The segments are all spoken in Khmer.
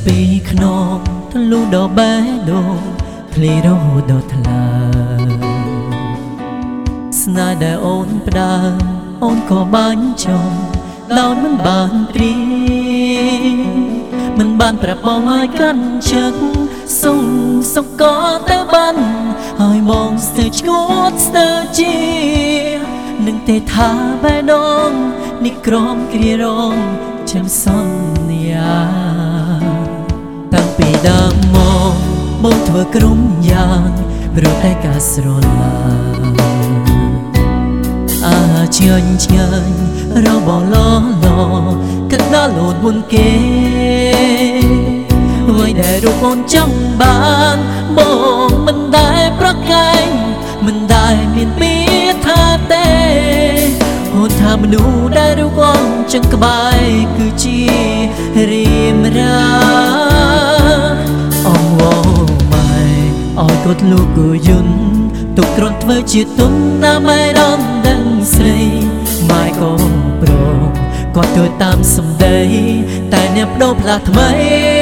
ដូចជាពីខ្នងទលូដល់បេះដូងភ្លីរហូតដល់ថ្លាស្នេហ៍ដែលអូនផ្ដើមអូនក៏បាញ់ចំដោយមិនបានព្រៀមិនបានប្រាប់បងឲ្យកាន់ចិត្តសុំសុកក៏ទៅបានហើយបងស្ទើរឈួតស្ទើរជានឹងទេថាបេះដូងនេះក្រមគ្រារងចាំសន្យាតាំងពី ដើមមកបងធ្វើក្រុមយ៉ាងព្រោះតែការស្រឡាញ់អាឆ្ងាញ់ឆ្ងាញ់របស់ឡឡកណ្ដាលលូនមុនគេអ្វីដែលរូបអូនចង់បានបងមិនដែលប្រកែងមិនដែលមានពីថាទេអូនថាមនុស្សដែលរូបអូនចឹងក្បែរគឺជារៀមរា ត់លោកគយន្តទុកក្រនធ្វើជាទុនណាមិនដំដឹងស្រីម៉ែក៏ប្រងគាត់ធ្វើតាមសម្ដី តែអ្នកបដូរផ្លាស់ថ្មី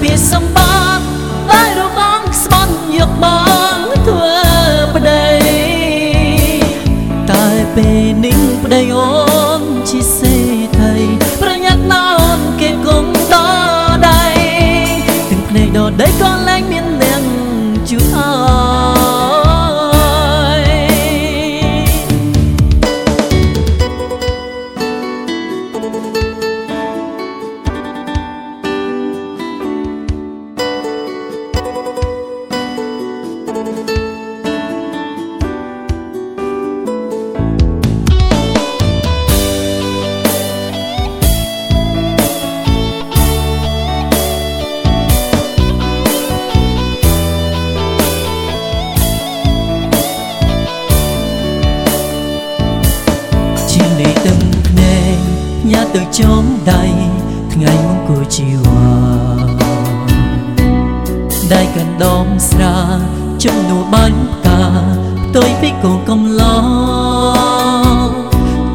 ឲ្យណាពីសម្បត្តិតែរូបបងស្បន់យកបងធ្វើប្តីតែពេលនេះប្តីអូ ទៅចំដៃថ្ងៃមង្គលជីវ៉ាដៃកណ្ដុំស្រាជំនួបាញ់ផ្កាផ្ទុយពីកូនកំឡោ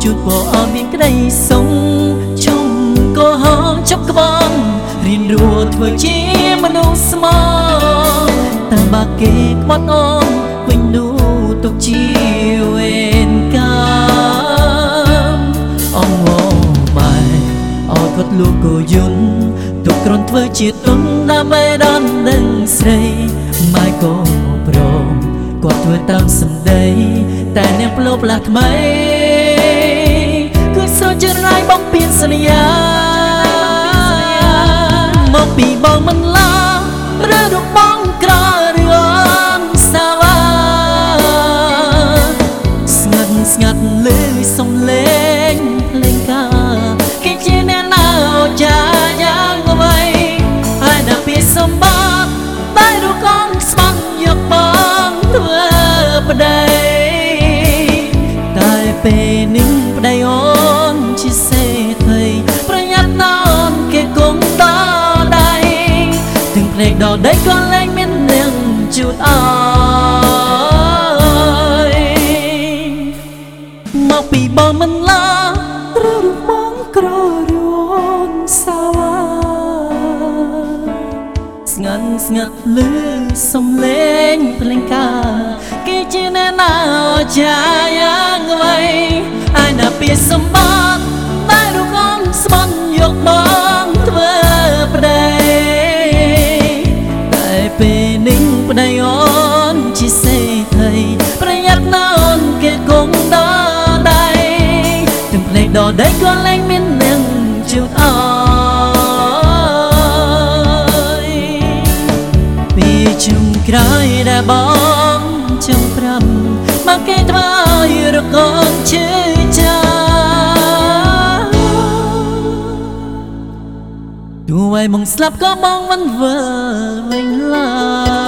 ជូតពរអរមានក្តីសុងជុំក៏ហងជប់ក្បងរៀនរស់ធ្វើជាមនុស្សស្មោះតែបាគេក្បត់អងវិញនោះទុកជាវេនកម្មអង វម៉ែអោយគាត់លោកក៏យន់ទុកក្រនធ្វើជាទុនដើម្បីដល់នឹងស្រីម៉ែក៏ព្រមគាត់ធ្វើតាមសម្ដី តែអ្នកផ្លោផ្លាស់ថ្មីគឺស្រចរៃបងពៀនសន្យាមកពីបងមិនឡាឬរូបប ពេលនេះប្តីអូនជាសេដ្ឋីប្រញាប់ណោនគេគង់ដល់ដៃទាំងភ្លេចដល់ដីក៏លែងមាននាងជូតអើយមកពីបងមិន ស្ងាត់ស្ងាត់លឺសំឡេងភ្លេងការគេជាអ្នកណាចាយ៉ាងអ្វីអាយណាពីសម្បត្តិតែរូបកំស្បន់យកបងធ្វើប្តីតែពេលនេះប្តីអូនជាសេដ្ឋីប្រញាប់ណោនគេគង់ដល់ដៃទាំងភ្លេចដល់ដីក៏លែងមាននឹងជូតអើយ ពីជុំក្រោយដែលបងចង់ប្រាំមកគេថ្វាយរកូនឈឺចាទោះឲ្យមកស្លាប់ក៏បងមិនវិលវិញឡើយ